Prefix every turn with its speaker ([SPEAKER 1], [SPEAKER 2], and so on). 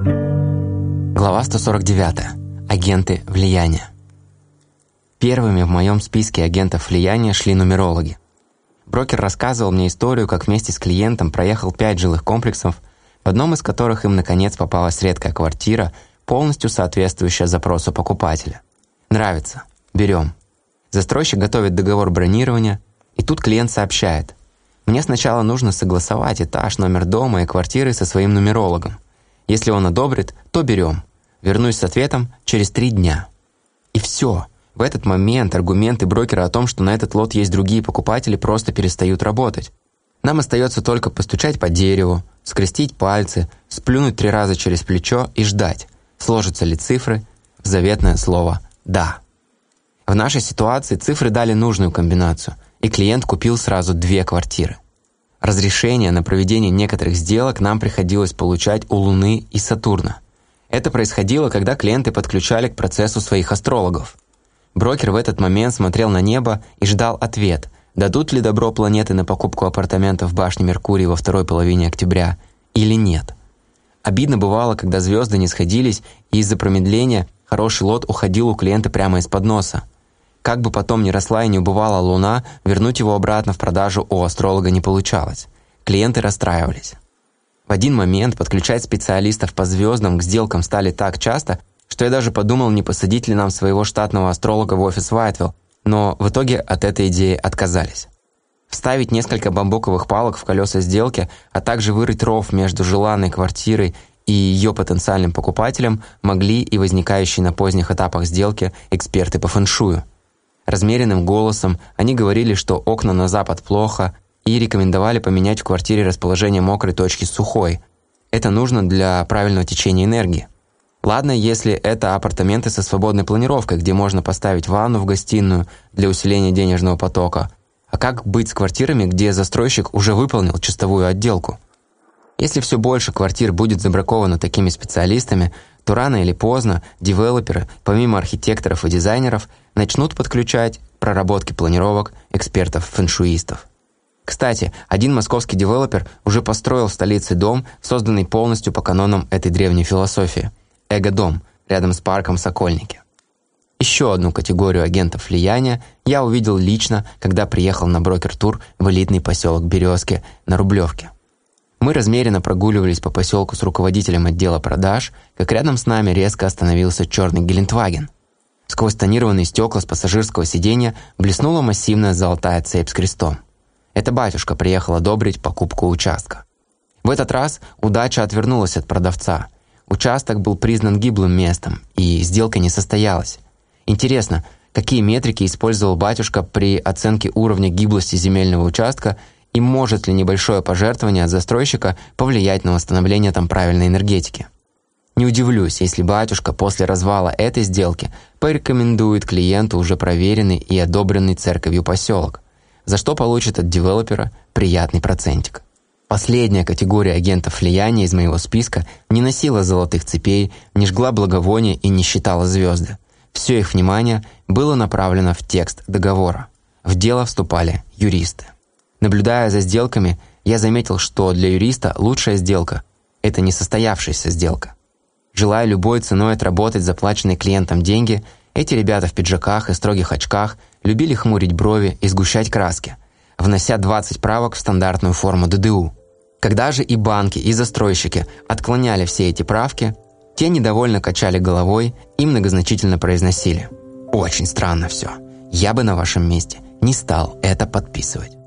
[SPEAKER 1] Глава 149. Агенты влияния. Первыми в моем списке агентов влияния шли нумерологи. Брокер рассказывал мне историю, как вместе с клиентом проехал пять жилых комплексов, в одном из которых им наконец попалась редкая квартира, полностью соответствующая запросу покупателя. Нравится. Берем. Застройщик готовит договор бронирования, и тут клиент сообщает. Мне сначала нужно согласовать этаж, номер дома и квартиры со своим нумерологом. Если он одобрит, то берем. Вернусь с ответом через три дня. И все. В этот момент аргументы брокера о том, что на этот лот есть другие покупатели, просто перестают работать. Нам остается только постучать по дереву, скрестить пальцы, сплюнуть три раза через плечо и ждать, сложатся ли цифры в заветное слово «да». В нашей ситуации цифры дали нужную комбинацию – и клиент купил сразу две квартиры. Разрешение на проведение некоторых сделок нам приходилось получать у Луны и Сатурна. Это происходило, когда клиенты подключали к процессу своих астрологов. Брокер в этот момент смотрел на небо и ждал ответ, дадут ли добро планеты на покупку апартаментов в башне Меркурий во второй половине октября или нет. Обидно бывало, когда звезды не сходились, и из-за промедления хороший лот уходил у клиента прямо из-под носа. Как бы потом ни росла и не убывала луна, вернуть его обратно в продажу у астролога не получалось. Клиенты расстраивались. В один момент подключать специалистов по звездам к сделкам стали так часто, что я даже подумал, не посадить ли нам своего штатного астролога в офис Вайтвилл, но в итоге от этой идеи отказались. Вставить несколько бамбуковых палок в колеса сделки, а также вырыть ров между желанной квартирой и ее потенциальным покупателем могли и возникающие на поздних этапах сделки эксперты по фэншую – Размеренным голосом они говорили, что окна на запад плохо, и рекомендовали поменять в квартире расположение мокрой точки с сухой. Это нужно для правильного течения энергии. Ладно, если это апартаменты со свободной планировкой, где можно поставить ванну в гостиную для усиления денежного потока. А как быть с квартирами, где застройщик уже выполнил чистовую отделку? Если все больше квартир будет забраковано такими специалистами, то рано или поздно девелоперы, помимо архитекторов и дизайнеров, начнут подключать проработки планировок экспертов-фэншуистов. Кстати, один московский девелопер уже построил в столице дом, созданный полностью по канонам этой древней философии – эго-дом, рядом с парком Сокольники. Еще одну категорию агентов влияния я увидел лично, когда приехал на брокер-тур в элитный поселок Березки на Рублевке. Мы размеренно прогуливались по поселку с руководителем отдела продаж, как рядом с нами резко остановился черный Гелендваген. Сквозь тонированные стекла с пассажирского сиденья блеснула массивная золотая цепь с крестом. Эта батюшка приехала одобрить покупку участка. В этот раз удача отвернулась от продавца. Участок был признан гиблым местом, и сделка не состоялась. Интересно, какие метрики использовал батюшка при оценке уровня гиблости земельного участка и может ли небольшое пожертвование от застройщика повлиять на восстановление там правильной энергетики. Не удивлюсь, если батюшка после развала этой сделки порекомендует клиенту уже проверенный и одобренный церковью поселок, за что получит от девелопера приятный процентик. Последняя категория агентов влияния из моего списка не носила золотых цепей, не жгла благовония и не считала звезды. Все их внимание было направлено в текст договора. В дело вступали юристы. Наблюдая за сделками, я заметил, что для юриста лучшая сделка – это несостоявшаяся сделка. Желая любой ценой отработать заплаченные клиентам деньги, эти ребята в пиджаках и строгих очках любили хмурить брови и сгущать краски, внося 20 правок в стандартную форму ДДУ. Когда же и банки, и застройщики отклоняли все эти правки, те недовольно качали головой и многозначительно произносили «Очень странно все. Я бы на вашем месте не стал это подписывать».